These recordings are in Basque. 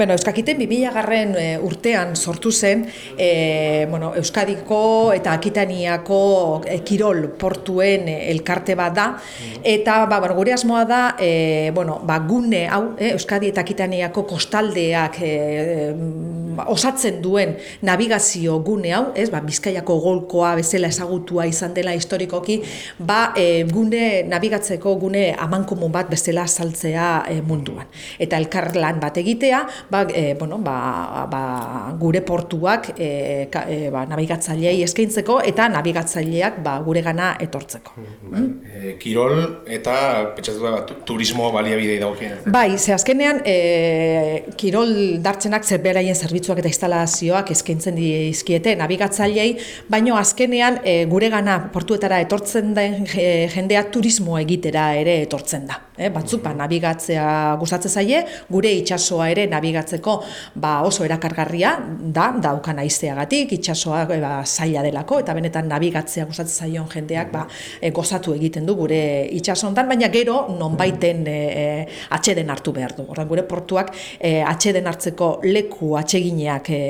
Bueno, Euskakiten 2000 garren e, urtean sortu zen e, bueno, Euskadiko eta Akitaniako e, kirol portuen elkarte bat da eta ba, bueno, gure asmoa da e, bueno, ba, gune hau e, Euskadi eta Akitaniako kostaldeak e, osatzen duen navigazio gune hau, ez, ba, Bizkaiako golkoa bezala ezagutua izan dela historikoki, ba, e, gune navigatzeko gune amankomun bat bezala saltzea e, munduan. Eta elkarlan bat egitea, ba, e, bueno, ba, ba, gure portuak e, ka, e, ba, nabigatzailei eskaintzeko eta nabigatzaileak ba, gure gana etortzeko. Mm? E, kirol eta petxatu da, turismo baliabidei daukien. Bai, ze azkenean e, kirol dartzenak zerberaien zerbitzuak eta instalazioak eskaintzen dizkiete nabigatzailei, baino azkenean e, gure gana portuetara etortzen den jendea turismo egitera ere etortzen da. E, batzuk ba, nabigatzea gustatzen zaie, gure itsasoa ere nabigatzeko ba, oso erakargarria da, daukan aizeagatik, itsasoa e, ba, zaila delako, eta benetan nabigatzea gustatzen zaion jendeak ba, e, gozatu egiten du gure itsaso baina gero nonbaiten e, e, atxeden hartu behar du. Horren gure portuak e, atxeden hartzeko leku atxegineak e,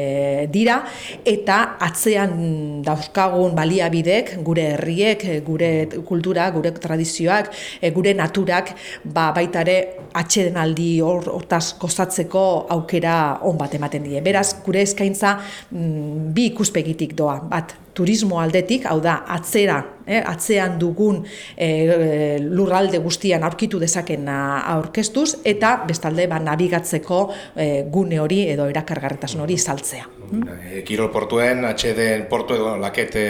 dira, eta atzean dauzkagun baliabidek, gure herriek, gure kultura, gure tradizioak, e, gure naturak, ba, baita ere atxeden aldi hortaz gozatzeko aukera on bat ematen die. Beraz, gure eskaintza mm, bi ikuspegitik doa. Bat, turismo aldetik, hau da, atzera, eh, atzean dugun eh, lurralde guztian aurkitu dezaken aurkeztuz, eta bestalde ba, nabigatzeko eh, gune hori edo erakargarretasun hori saltzea. E, Kirol portuen, atxeden portu edo lakete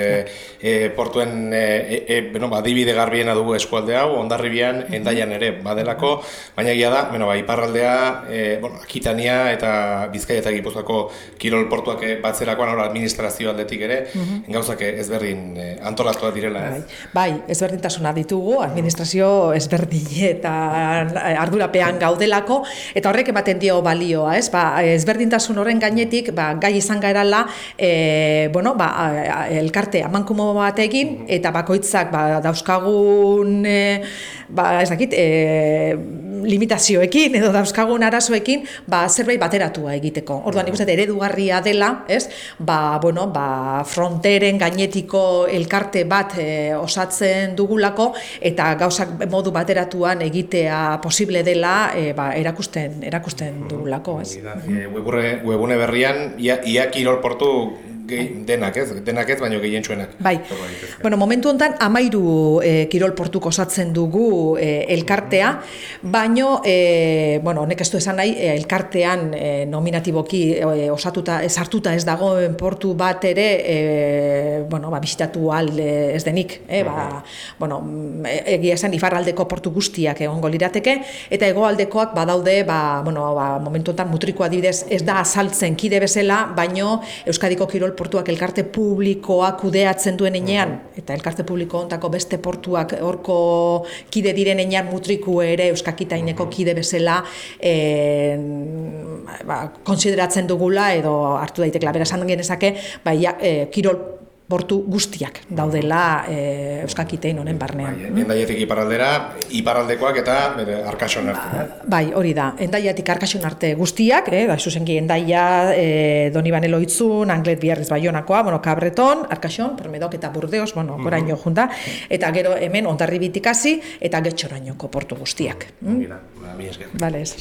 e, portuen e, e, bueno, ba, dibide garbiena dugu eskualde hau, ondarribian, endaian ere badelako, baina egia da, bueno, ba, iparraldea, e, bueno, akitania eta bizkaia eta gipuzako kirol portuak batzerakoan, administrazio aldetik ere, gauzak ezberdin eh, antolatuak direla. Bai, bai, ezberdintasuna ditugu, administrazio ezberdin eta ardurapean gaudelako, eta horrek ematen dio balioa, ez? Ba, ezberdintasun horren gainetik, ba, gai izan gaerala, e, bueno, ba, elkarte amankumo bat egin, mhm. eta bakoitzak ba, dauzkagun, e, ba, ez dakit, e, limitazioekin edo dauzkagun arazoekin ba, zerbait bateratua egiteko. Orduan, nik uste eredugarria dela, ez? Ba, bueno, ba, fronteren gainetiko elkarte bat e, osatzen dugulako eta gauzak modu bateratuan egitea posible dela e, ba, erakusten erakusten dugulako, ez? E, webune berrian ia, ia kirol portu denak ez, denak ez, baino gehien txuenak. Bai, bueno, momentu honetan, amairu e, kirol osatzen dugu e, elkartea, baino, e, bueno, honek ez du esan nahi, e, elkartean e, nominatiboki e, osatuta, ez hartuta ez dagoen portu bat ere, e, bueno, ba, bisitatu al ez denik, e, ba, bueno, egia esan ifarraldeko portu guztiak egongo lirateke, eta hegoaldekoak badaude, ba, bueno, ba, momentu honetan mutrikoa adibidez ez da azaltzen kide bezala, baino Euskadiko kirol portuak elkarte publikoak kudeatzen duen enean, eta elkarte publiko ontako beste portuak horko kide diren enean mutriku ere euskakitaineko kide bezala e, ba, konsideratzen dugula edo hartu daitekla. Beraz, esan genezake, ba, ja, e, kirol bortu guztiak daudela e, euskakitein honen barnean. Bai, endaiatik iparaldera, iparaldekoak eta bere, arkason arte. Ba, bai, hori da, endaiatik arkason arte guztiak, eh, da, zuzenki endaia, e, doni banelo itzun, anglet biarriz baionakoa, bueno, kabreton, arkason, permedok eta burdeos, bueno, mm -hmm. junta, eta gero hemen ondarri bitikasi, eta getxorainoko portu guztiak. Mm? Mira, ba, mi esker. Vale, ez,